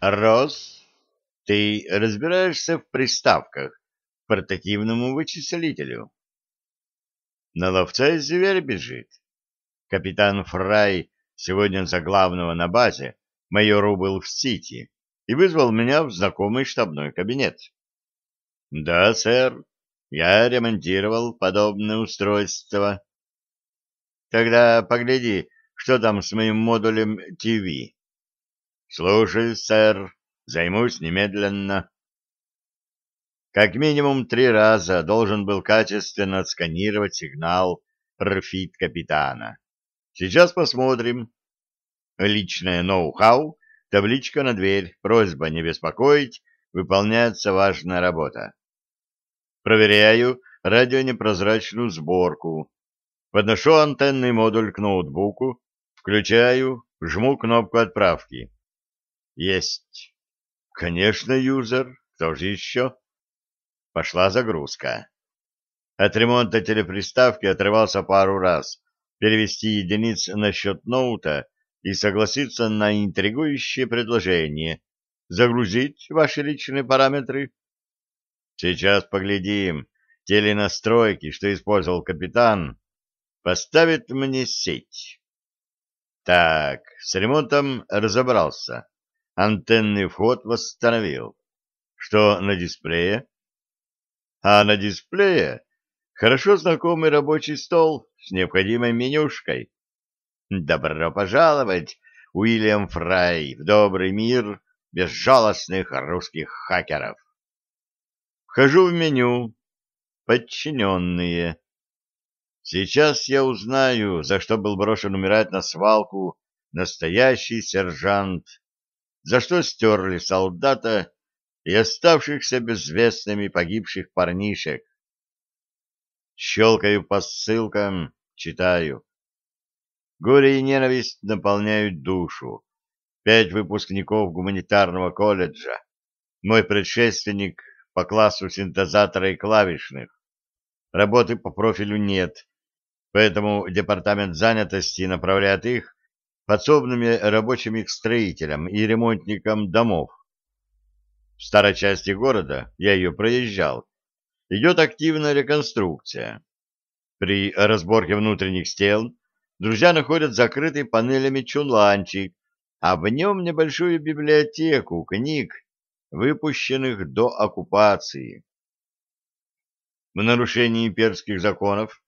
Рос, ты разбираешься в приставках к портативному вычислителю? На ловца зверь бежит. Капитан Фрай сегодня за главного на базе, майору был в Сити, и вызвал меня в знакомый штабной кабинет. Да, сэр, я ремонтировал подобное устройство. Тогда погляди, что там с моим модулем ТВ. Слушай, сэр, займусь немедленно. Как минимум три раза должен был качественно отсканировать сигнал профит капитана. Сейчас посмотрим. Личное ноу-хау, табличка на дверь, просьба не беспокоить, выполняется важная работа. Проверяю радионепрозрачную сборку. Подношу антенный модуль к ноутбуку, включаю, жму кнопку отправки. Есть. Конечно, юзер. Кто же еще? Пошла загрузка. От ремонта телеприставки отрывался пару раз. Перевести единиц на счет ноута и согласиться на интригующее предложение. Загрузить ваши личные параметры? Сейчас поглядим. Теленастройки, что использовал капитан, поставит мне сеть. Так, с ремонтом разобрался антенный вход восстановил. Что на дисплее? А на дисплее хорошо знакомый рабочий стол с необходимой менюшкой. Добро пожаловать, Уильям Фрай, в добрый мир безжалостных русских хакеров. Вхожу в меню. Подчиненные. Сейчас я узнаю, за что был брошен умирать на свалку настоящий сержант за что стерли солдата и оставшихся безвестными погибших парнишек. Щелкаю по ссылкам, читаю. Горе и ненависть наполняют душу. Пять выпускников гуманитарного колледжа. Мой предшественник по классу синтезатора и клавишных. Работы по профилю нет, поэтому департамент занятости направляет их подсобными рабочими к строителям и ремонтникам домов. В старой части города, я ее проезжал, идет активная реконструкция. При разборке внутренних стен друзья находят закрытый панелями чуланчик, а в нем небольшую библиотеку книг, выпущенных до оккупации. В нарушении имперских законов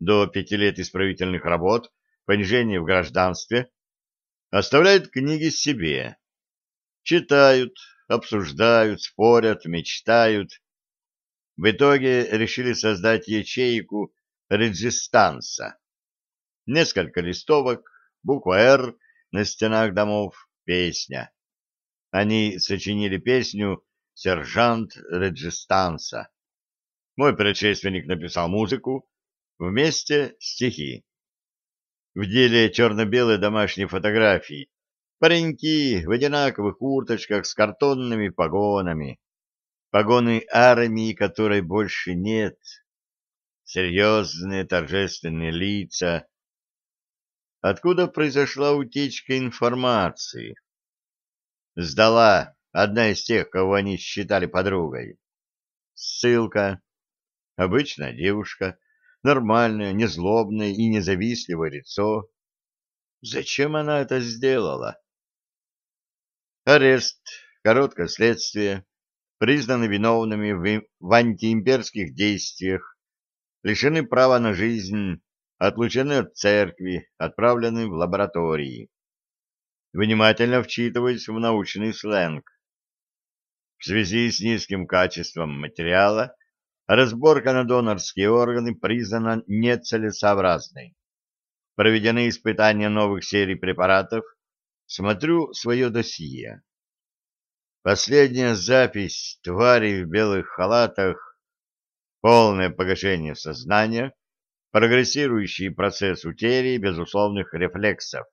до пяти лет исправительных работ, понижение в гражданстве, оставляют книги себе. Читают, обсуждают, спорят, мечтают. В итоге решили создать ячейку резистанса. Несколько листовок, буква «Р» на стенах домов, песня. Они сочинили песню «Сержант Реджистанса». Мой предшественник написал музыку, вместе стихи. В деле черно-белые домашние фотографии. Пареньки в одинаковых курточках с картонными погонами. Погоны армии, которой больше нет. Серьезные торжественные лица. Откуда произошла утечка информации? Сдала одна из тех, кого они считали подругой. Ссылка. Обычная девушка нормальное, незлобное и независтливое лицо. Зачем она это сделала? Арест, короткое следствие, признаны виновными в, в антиимперских действиях, лишены права на жизнь, отлучены от церкви, отправлены в лаборатории. Внимательно вчитываясь в научный сленг. В связи с низким качеством материала Разборка на донорские органы признана нецелесообразной. Проведены испытания новых серий препаратов. Смотрю свое досье. Последняя запись твари в белых халатах, полное погашение сознания, прогрессирующий процесс утери безусловных рефлексов.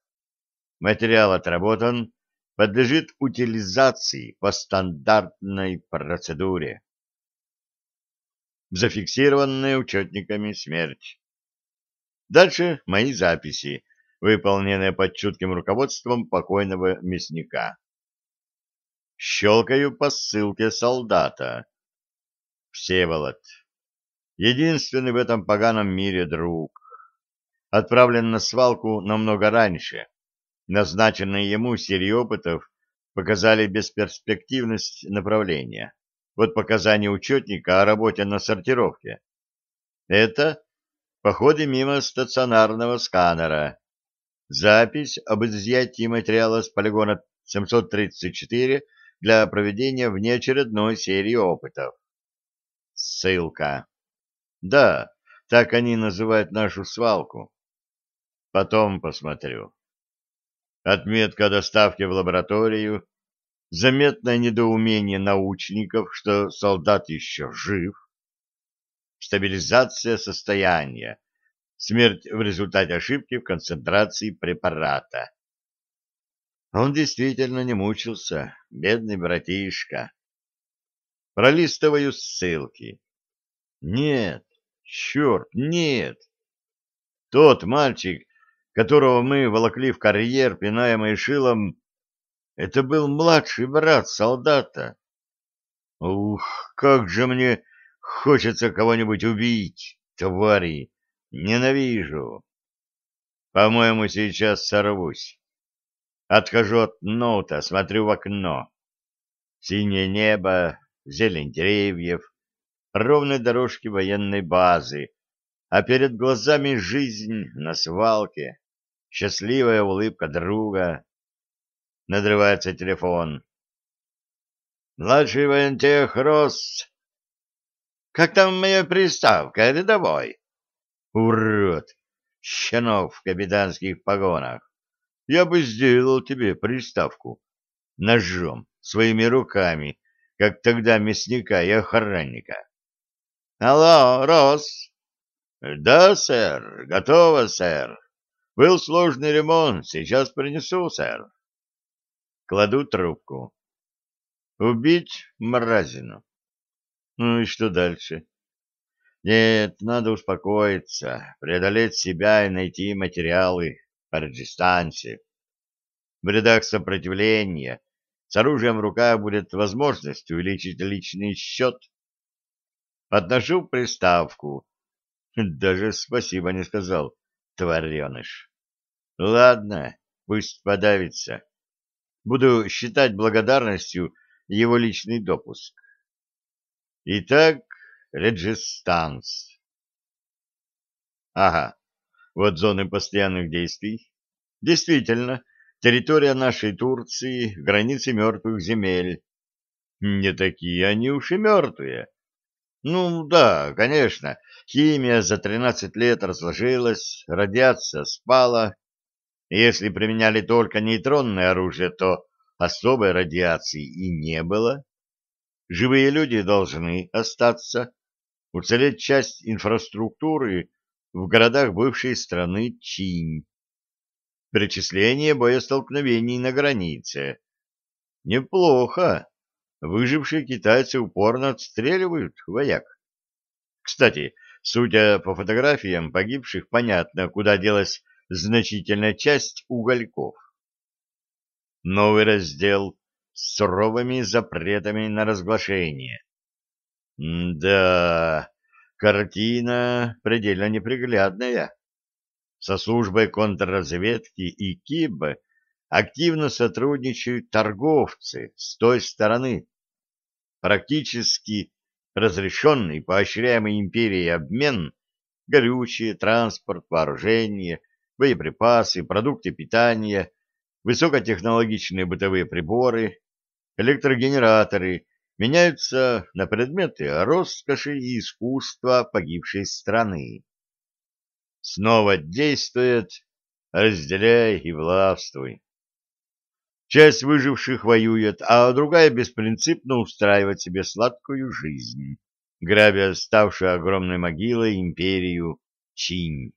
Материал отработан, подлежит утилизации по стандартной процедуре зафиксированная учетниками смерть. Дальше мои записи, выполненные под чутким руководством покойного мясника. щелкаю по ссылке солдата. Всеволод. Единственный в этом поганом мире друг. Отправлен на свалку намного раньше. Назначенные ему серии опытов показали бесперспективность направления. Вот показания учетника о работе на сортировке. Это походы мимо стационарного сканера, запись об изъятии материала с полигона 734 для проведения внеочередной серии опытов. Ссылка. Да, так они называют нашу свалку. Потом посмотрю. Отметка доставки в лабораторию, заметное недоумение научников, что солдат еще жив, стабилизация состояния, смерть в результате ошибки в концентрации препарата. Он действительно не мучился, бедный братишка. Пролистываю ссылки. Нет, черт, нет. Тот мальчик, которого мы волокли в карьер, пинаемый шилом, это был младший брат солдата. Ух, как же мне хочется кого-нибудь убить, твари! Ненавижу. По-моему, сейчас сорвусь. Отхожу от ноута, смотрю в окно. Синее небо, зелень деревьев, ровные дорожки военной базы, а перед глазами жизнь на свалке, счастливая улыбка друга. Надрывается телефон. «Младший воентех Росс!» «Как там моя приставка, рядовой?» «Урод! Щенок в капитанских погонах! Я бы сделал тебе приставку ножом, своими руками, как тогда мясника и охранника». «Алло, Росс!» «Да, сэр, готово, сэр. Был сложный ремонт, сейчас принесу, сэр». Кладу трубку. Убить мразину. Ну и что дальше? Нет, надо успокоиться, преодолеть себя и найти материалы по дистанции. В рядах сопротивления с оружием в руках будет возможность увеличить личный счет. Подношу приставку. Даже спасибо не сказал, твареныш. Ладно, пусть подавится. Буду считать благодарностью его личный допуск. Итак, Реджистанс. Ага, вот зоны постоянных действий. Действительно, территория нашей Турции, границы мертвых земель. Не такие они уж и мертвые. Ну да, конечно, химия за 13 лет разложилась, радиация спала, если применяли только нейтронное оружие, то особой радиации и не было. Живые люди должны остаться, уцелеть часть инфраструктуры в городах бывшей страны Чинь. Перечисление боестолкновений на границе. Неплохо. Выжившие китайцы упорно отстреливают вояк. Кстати, судя по фотографиям погибших, понятно, куда делась значительная часть угольков. Новый раздел с суровыми запретами на разглашение. да, картина предельно неприглядная. Со службой контрразведки и КИБ активно сотрудничают торговцы с той стороны. Практически разрешенный, поощряемый империей обмен, горючее, транспорт, вооружение, боеприпасы, продукты питания, высокотехнологичные бытовые приборы, электрогенераторы меняются на предметы роскоши и искусства погибшей страны. Снова действует «разделяй и властвуй». Часть выживших воюет, а другая беспринципно устраивает себе сладкую жизнь, грабя ставшую огромной могилой империю Чинь.